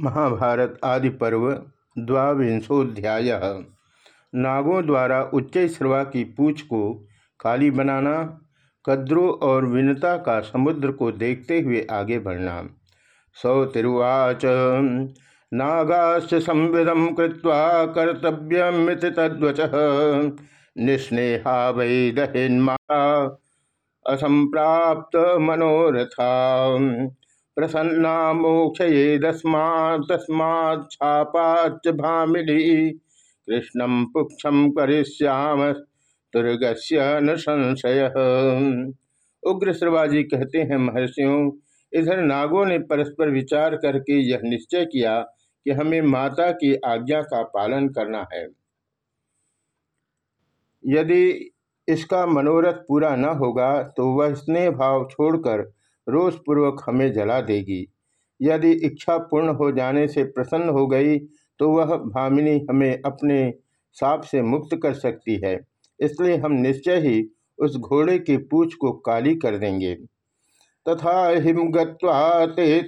महाभारत आदि पर्व द्वांशोध्याय नागों द्वारा उच्च श्रवा की पूछ को काली बनाना, कद्रो और विनता का समुद्र को देखते हुए आगे बढ़ना। सौ तिरुवाच, नागाश्च संविधम कृत्वा कर्तव्यमित तद्वच। निस्नेहा वै दहिन्मा असंप्राप्त मनोरथा। प्रसन्ना मोक्ष मोक्षयेदस्मा तस्माच्छापाच भामिली कृष्णम पुक्षम करिष्याम तुर्गस्य न संशय। उग्र श्रवाजी कहते हैं, महर्षियों, इधर नागों ने परस्पर विचार करके यह निश्चय किया कि हमें माता की आज्ञा का पालन करना है। यदि इसका मनोरथ पूरा न होगा तो वह स्नेह भाव छोड़कर रोषपूर्वक हमें जला देगी। यदि इच्छा पूर्ण हो जाने से प्रसन्न हो गई तो वह भामिनी हमें अपने साप से मुक्त कर सकती है। इसलिए हम निश्चय ही उस घोड़े की पूछ को काली कर देंगे। तथा हिम गते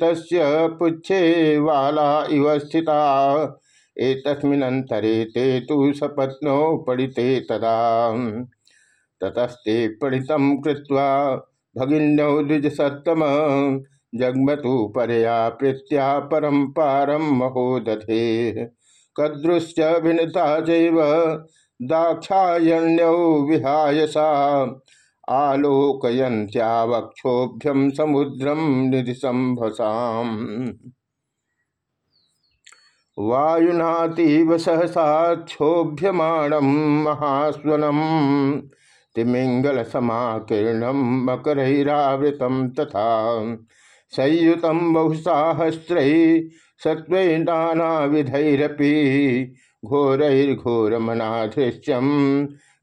पुच्छे वाला इव स्थिता। तस्मिनंतरे ते तो सपत्नो पड़िते तदा। ततस्ते पढ़ितम कृत्वा भगिन्यौ द्विजसत्तम जगमतु परया प्रीत्या परम पारम महोदधे। कद्रुश्च भिन्नता चैव दाक्षायण्यौ विहाय सा आलोकयन्त्यावक्षोभ्यम समुद्रम निधि संभसाम वायुनातीव सहसा क्षोभ्यमाणम महास्वनम। तिमिंगल समाकीर्णम मकरैरावृतम तथा संयुत बहुसाहस्र सत्व नाना विधैरपी घोरैर्घोरमनाधृश्यम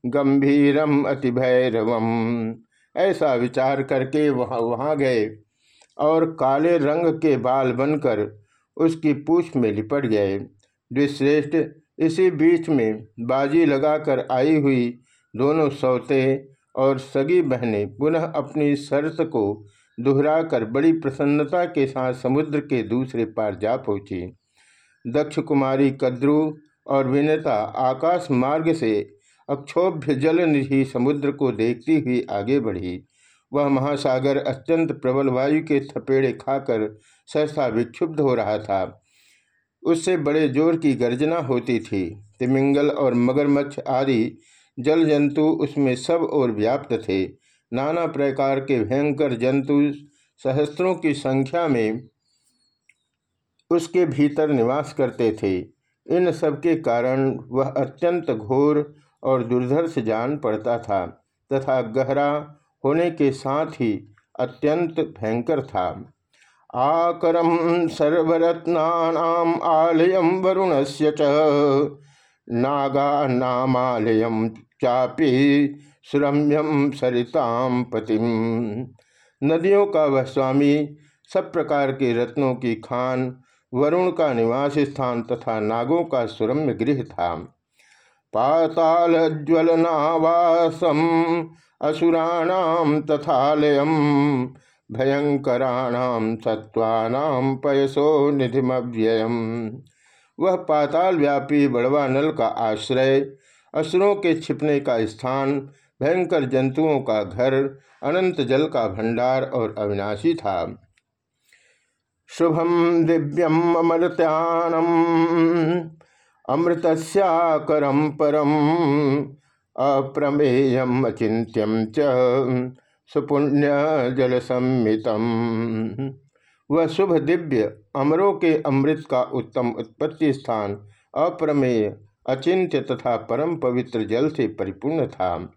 गंभीरम अतिभैरवम। ऐसा विचार करके वहाँ वहाँ गए और काले रंग के बाल बनकर उसकी पूछ में लिपट गए। द्विश्रेष्ठ, इसी बीच में बाजी लगाकर आई हुई दोनों सौते और सगी बहनें पुनः अपनी शर्त को दोहराकर बड़ी प्रसन्नता के साथ समुद्र के दूसरे पार जा पहुँची। दक्ष कुमारी कद्रु और विनता आकाश मार्ग से अक्षोभ्य जल निधि समुद्र को देखती हुई आगे बढ़ी। वह महासागर अत्यंत प्रबल वायु के थपेड़े खाकर सहसा विक्षुब्ध हो रहा था। उससे बड़े ज़ोर की गर्जना होती थी। तिमिंगल और मगरमच्छ आदि जल जंतु उसमें सब और व्याप्त थे। नाना प्रकार के भयंकर जंतु सहस्त्रों की संख्या में उसके भीतर निवास करते थे। इन सब के कारण वह अत्यंत घोर और दुर्धर्ष जान पड़ता था तथा गहरा होने के साथ ही अत्यंत भयंकर था। आकरम सर्वरत्नाम आलयम वरुण से नागा नामालयम चापी सुरम्यम सरिताम पतिम नदियों का वह स्वामी, सब प्रकार के रत्नों की खान, वरुण का निवास स्थान तथा नागों का सुरम्य गृह था। पाताल ज्वलनावासम असुराणाम तथालयम भयंकराणाम सत्वानाम पयसो निधिमव्ययम। वह पाताल व्यापी बड़वा नल का आश्रय असुरों के छिपने का स्थान, भयंकर जंतुओं का घर, अनंत जल का भंडार और अविनाशी था। शुभम दिव्यम अमृत्यानम अमृतस्याकरम परम अप्रमेयम अचिंत्यम च सुपुण्य जल सम्मितम वह शुभ दिव्य अमरों के अमृत का उत्तम उत्पत्ति स्थान, अप्रमेय अचिंत्य तथा परम पवित्र जल से परिपूर्ण था।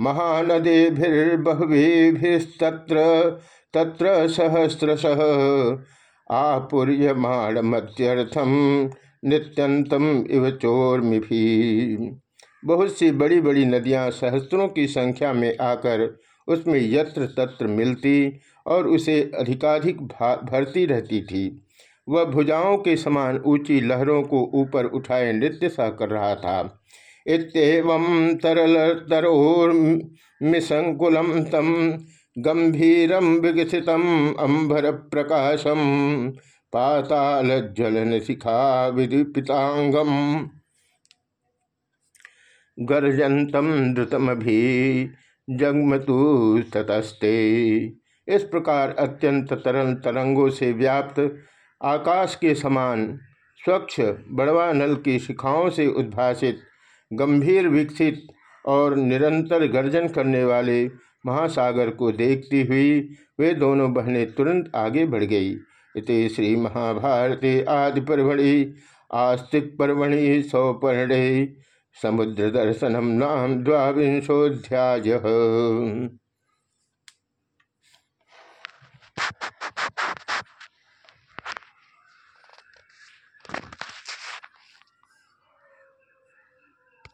महानदीभिर्बहवीभिस्तत्र, तत्र सहस्रश। आपूर्यमाणमत्यर्थम नित्यंतम इव चोर्मि बहुत सी बड़ी बड़ी नदियाँ सहस्त्रों की संख्या में आकर उसमें यत्र तत्र मिलती और उसे अधिकाधिक भरती रहती थी। वह भुजाओं के समान ऊँची लहरों को ऊपर उठाए नृत्य सा कर रहा था। इतम तरल तरोर्मिसंकुलम तम गंभीरम विकसित अंबर प्रकाशम पाताल ज्वलन शिखा विदीपितांगम गर्जंतम द्रुतमभि जगमतु ततस्ते। इस प्रकार अत्यंत तरल तरंगों से व्याप्त आकाश के समान स्वच्छ बड़वा नल की शिखाओं से उद्भासित, गंभीर विकसित और निरंतर गर्जन करने वाले महासागर को देखती हुई वे दोनों बहनें तुरंत आगे बढ़ गई। इति श्री महाभारती आदि परवणि, आस्तिक परवणि सौपर्णे, समुद्र दर्शनम नाम द्वांशोध्याय